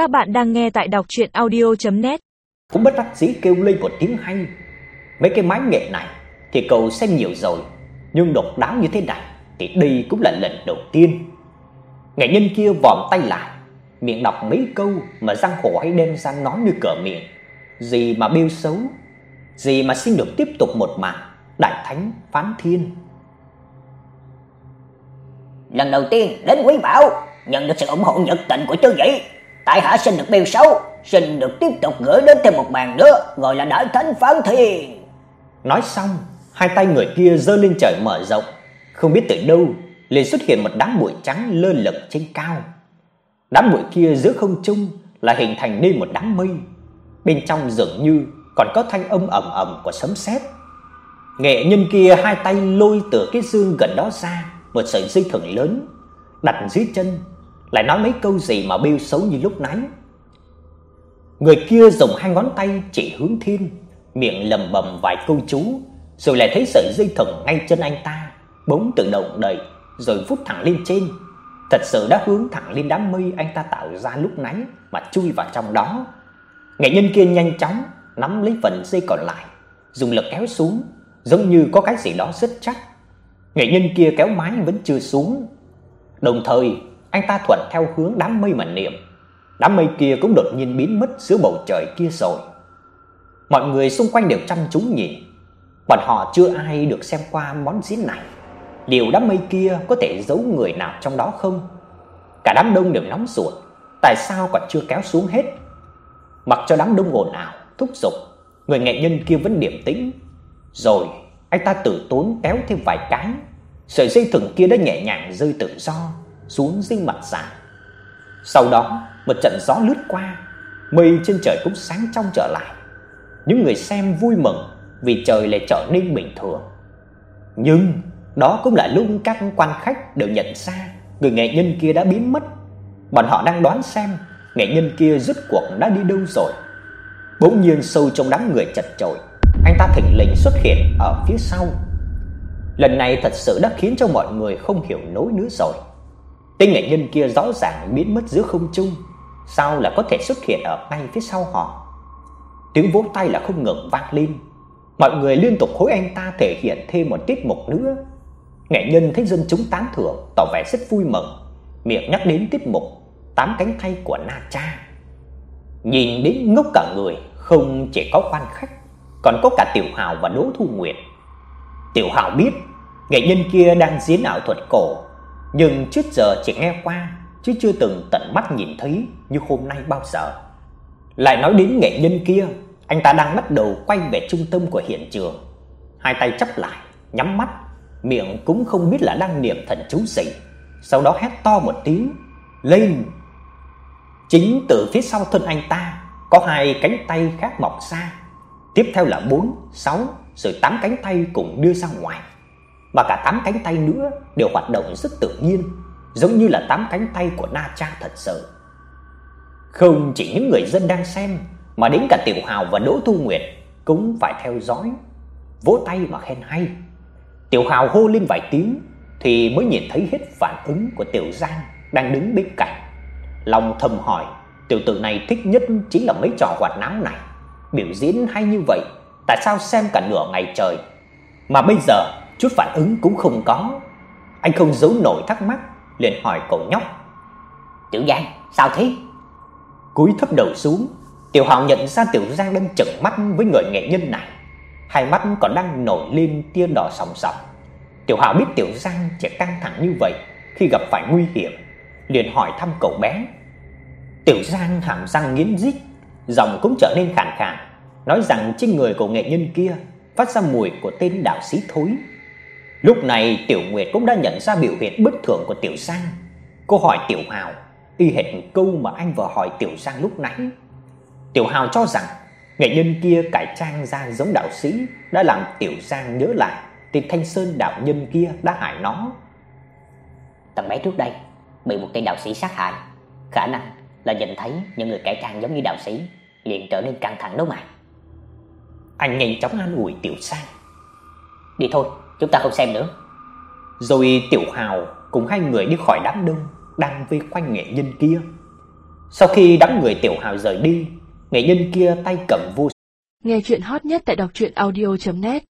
Các bạn đang nghe tại đọc audio net Cũng bất đắc dĩ kêu lên một tiếng hay. Mấy cái máy nghệ này thì cậu xem nhiều rồi, nhưng độc đáo như thế này thì đây cũng là lần đầu tiên. Nghệ nhân kia vòm tay lại, miệng đọc mấy câu mà răng hổ hay đem ra nói như cỡ miệng. Gì mà bêu xấu, gì mà xin được tiếp tục một màn đại thánh phán thiên. Lần đầu tiên đến Quý Bảo, nhận được sự ủng hộ nhiệt tình của chư vị. Tại hạ xin được bêu xấu, xin được tiếp tục gửi đến thêm một màn nữa, gọi là đại thánh phán thiên. Nói xong, hai tay người kia giơ lên trời mở rộng, không biết từ đâu liền xuất hiện một đám bụi trắng lơ lửng trên cao. Đám bụi kia giữa không trung là hình thành nên một đám mây, bên trong dường như còn có thanh âm ầm ầm của sấm sét. Nghệ nhân kia hai tay lôi từ cái xương gần đó ra một sợi dây thừng lớn, đặt dưới chân, lại nói mấy câu gì mà bêu xấu như lúc nãy. Người kia dùng hai ngón tay chỉ hướng thiên, miệng lẩm bẩm vài câu chú, rồi lại thấy sợi dây thừng ngay chân anh ta bỗng tự động đẩy rồi vút thẳng lên trên. Thật sự đã hướng thẳng lên đám mây anh ta tạo ra lúc nãy mà chui vào trong đó. Nghệ nhân kia nhanh chóng nắm lấy phần dây còn lại, dùng lực kéo xuống, giống như có cái gì đó rất chắc. Nghệ nhân kia kéo mái vẫn chưa xuống. Đồng thời, anh ta thuận theo hướng đám mây mà niệm. Đám mây kia cũng đột nhiên biến mất giữa bầu trời kia rồi. Mọi người xung quanh đều chăm chú nhìn. Bọn họ chưa ai được xem qua món diễn này. Liệu đám mây kia có thể giấu người nào trong đó không? Cả đám đông đều nóng ruột, tại sao còn chưa kéo xuống hết? Mặc cho đám đông ồn ào, thúc giục, người nghệ nhân kia vẫn điềm tĩnh. Rồi, anh ta tự tốn kéo thêm vài cái, sợi dây thừng kia đã nhẹ nhàng rơi tự do xuống dinh mặt sàn. Sau đó, một trận gió lướt qua, mây trên trời cũng sáng trong trở lại. Những người xem vui mừng vì trời lại trở nên bình thường. Nhưng đó cũng là lúc các quan khách đều nhận ra người nghệ nhân kia đã biến mất. Bọn họ đang đoán xem nghệ nhân kia rốt cuộc đã đi đâu rồi. Bỗng nhiên sâu trong đám người chật chội, anh ta thình lình xuất hiện ở phía sau. Lần này thật sự đã khiến cho mọi người không hiểu nổi nữa rồi. Tên nghệ nhân kia rõ ràng biến mất giữa không trung, sao là có thể xuất hiện ở ngay phía sau họ? Tiếng vỗ tay là không ngừng vang lên. Mọi người liên tục hối anh ta thể hiện thêm một tiết mục nữa. Nghệ nhân thấy dân chúng tán thưởng, tỏ vẻ rất vui mừng, miệng nhắc đến tiết mục tám cánh tay của Na Cha. Nhìn đến ngốc cả người, không chỉ có quan khách, còn có cả Tiểu Hào và Đỗ Thu Nguyệt. Tiểu Hào biết nghệ nhân kia đang diễn ảo thuật cổ, nhưng trước giờ chỉ nghe qua chứ chưa từng tận mắt nhìn thấy như hôm nay bao giờ. Lại nói đến nghệ nhân kia, anh ta đang bắt đầu quay về trung tâm của hiện trường, hai tay chắp lại, nhắm mắt, miệng cũng không biết là đang niệm thần chú gì. Sau đó hét to một tiếng, "Lên!" Chính từ phía sau thân anh ta có hai cánh tay khác mọc ra, tiếp theo là 4, 6 rồi tám cánh tay cùng đưa ra ngoài mà cả tám cánh tay nữa đều hoạt động rất tự nhiên, giống như là tám cánh tay của Na Cha thật sự. Không chỉ những người dân đang xem mà đến cả Tiểu Hào và Đỗ Thu Nguyệt cũng phải theo dõi, vỗ tay mà khen hay. Tiểu Hào hô lên vài tiếng thì mới nhìn thấy hết phản ứng của Tiểu Giang đang đứng bên cạnh. Lòng thầm hỏi, tiểu tử này thích nhất chính là mấy trò hoạt náo này. Biểu diễn hay như vậy, tại sao xem cả nửa ngày trời mà bây giờ chút phản ứng cũng không có. Anh không giấu nổi thắc mắc, liền hỏi cậu nhóc. Tiểu Giang, sao thế? Cúi thấp đầu xuống, Tiểu Hạo nhận ra Tiểu Giang đang trợn mắt với người nghệ nhân này, hai mắt còn đang nổi lên tia đỏ sòng sòng. Tiểu Hạo biết Tiểu Giang sẽ căng thẳng như vậy khi gặp phải nguy hiểm, liền hỏi thăm cậu bé. Tiểu Giang hàm răng nghiến rít, giọng cũng trở nên khàn khàn, nói rằng trên người của nghệ nhân kia phát ra mùi của tên đạo sĩ thối. Lúc này Tiểu Nguyệt cũng đã nhận ra biểu hiện bất thường của Tiểu Giang. Cô hỏi Tiểu Hào, y hệt câu mà anh vừa hỏi Tiểu Giang lúc nãy. Tiểu Hào cho rằng nghệ nhân kia cải trang ra giống đạo sĩ đã làm Tiểu Giang nhớ lại tên Thanh Sơn đạo nhân kia đã hại nó. Tầm mấy trước đây bị một tên đạo sĩ sát hại, khả năng là nhìn thấy những người cải trang giống như đạo sĩ liền trở nên căng thẳng đó mà. Anh nhanh chóng an ủi Tiểu Giang. Đi thôi, chúng ta không xem nữa. Rồi Tiểu Hào cùng hai người đi khỏi đám đông đang vây quanh nghệ nhân kia. Sau khi đám người Tiểu Hào rời đi, nghệ nhân kia tay cầm vô Nghe chuyện hot nhất tại đọc truyện audio net